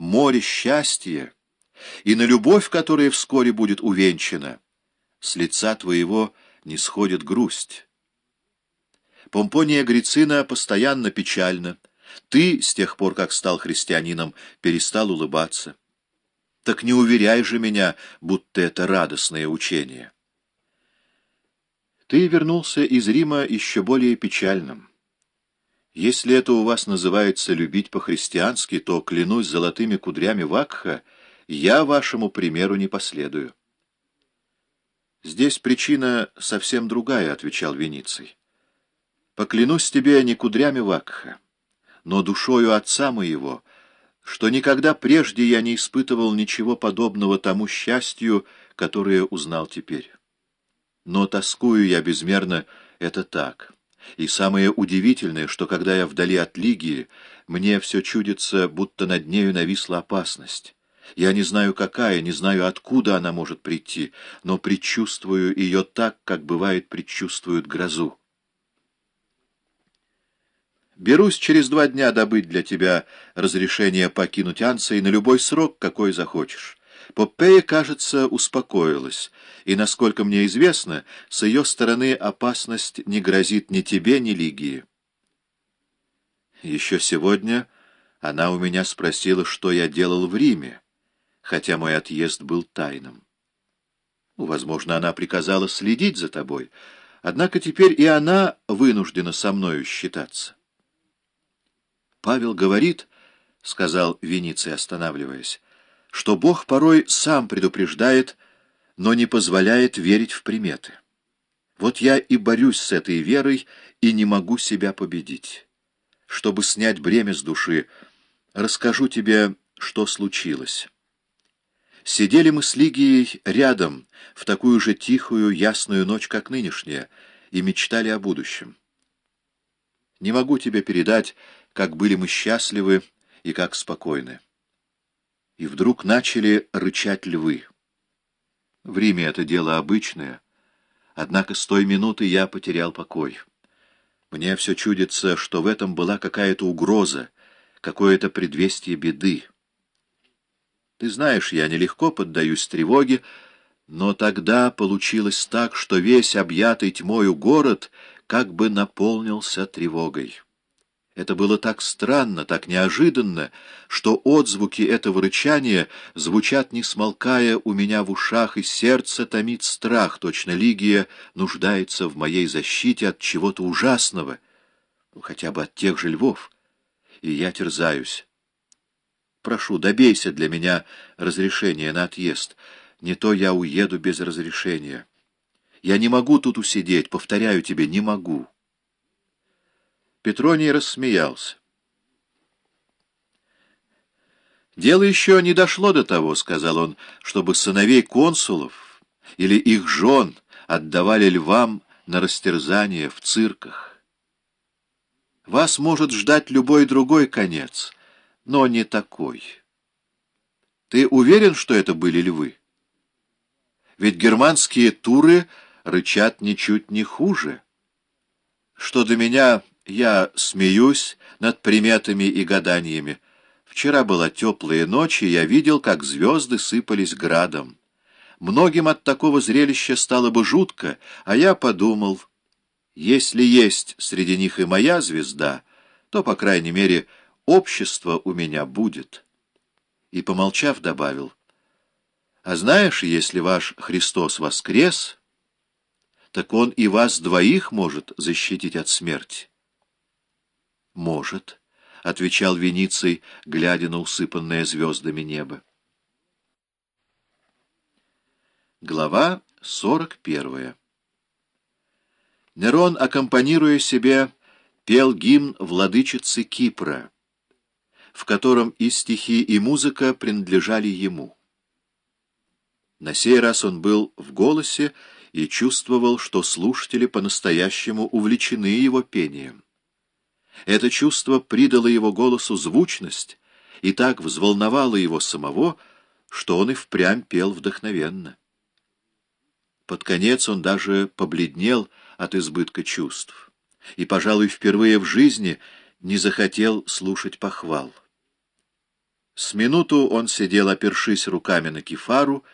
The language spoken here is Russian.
море счастья, и на любовь, которая вскоре будет увенчана, с лица твоего не сходит грусть. Помпония Грицина постоянно печальна. Ты, с тех пор, как стал христианином, перестал улыбаться. Так не уверяй же меня, будто это радостное учение. Ты вернулся из Рима еще более печальным. Если это у вас называется любить по-христиански, то, клянусь золотыми кудрями Вакха, я вашему примеру не последую. «Здесь причина совсем другая», — отвечал Вениций. «Поклянусь тебе не кудрями Вакха, но душою отца моего, что никогда прежде я не испытывал ничего подобного тому счастью, которое узнал теперь. Но тоскую я безмерно, это так». И самое удивительное, что когда я вдали от Лигии, мне все чудится, будто над нею нависла опасность. Я не знаю, какая, не знаю, откуда она может прийти, но предчувствую ее так, как бывает предчувствуют грозу. Берусь через два дня добыть для тебя разрешение покинуть Анций на любой срок, какой захочешь. Попея, кажется, успокоилась, и, насколько мне известно, с ее стороны опасность не грозит ни тебе, ни Лигии. Еще сегодня она у меня спросила, что я делал в Риме, хотя мой отъезд был тайным. Ну, возможно, она приказала следить за тобой, однако теперь и она вынуждена со мною считаться. Павел говорит, — сказал Вениций, останавливаясь, — что Бог порой сам предупреждает, но не позволяет верить в приметы. Вот я и борюсь с этой верой и не могу себя победить. Чтобы снять бремя с души, расскажу тебе, что случилось. Сидели мы с Лигией рядом в такую же тихую, ясную ночь, как нынешняя, и мечтали о будущем. Не могу тебе передать, как были мы счастливы и как спокойны. И вдруг начали рычать львы. В Риме это дело обычное, однако с той минуты я потерял покой. Мне все чудится, что в этом была какая-то угроза, какое-то предвестие беды. Ты знаешь, я нелегко поддаюсь тревоге, но тогда получилось так, что весь объятый тьмою город как бы наполнился тревогой. Это было так странно, так неожиданно, что отзвуки этого рычания звучат, не смолкая, у меня в ушах, и сердце томит страх, точно Лигия нуждается в моей защите от чего-то ужасного, ну, хотя бы от тех же львов, и я терзаюсь. Прошу, добейся для меня разрешения на отъезд. Не то я уеду без разрешения. Я не могу тут усидеть, повторяю тебе, не могу. Петроний рассмеялся. «Дело еще не дошло до того, — сказал он, — чтобы сыновей консулов или их жен отдавали львам на растерзание в цирках. Вас может ждать любой другой конец — но не такой. Ты уверен, что это были львы? Ведь германские туры рычат ничуть не хуже. Что до меня, я смеюсь над приметами и гаданиями. Вчера была теплая ночь, и я видел, как звезды сыпались градом. Многим от такого зрелища стало бы жутко, а я подумал, если есть среди них и моя звезда, то, по крайней мере, общество у меня будет. И, помолчав, добавил, а знаешь, если ваш Христос воскрес, так он и вас двоих может защитить от смерти. Может, — отвечал Вениций, глядя на усыпанное звездами небо. Глава сорок первая Нерон, аккомпанируя себе, пел гимн владычицы Кипра — в котором и стихи, и музыка принадлежали ему. На сей раз он был в голосе и чувствовал, что слушатели по-настоящему увлечены его пением. Это чувство придало его голосу звучность и так взволновало его самого, что он и впрямь пел вдохновенно. Под конец он даже побледнел от избытка чувств и, пожалуй, впервые в жизни не захотел слушать похвал. С минуту он сидел, опершись руками на кефару,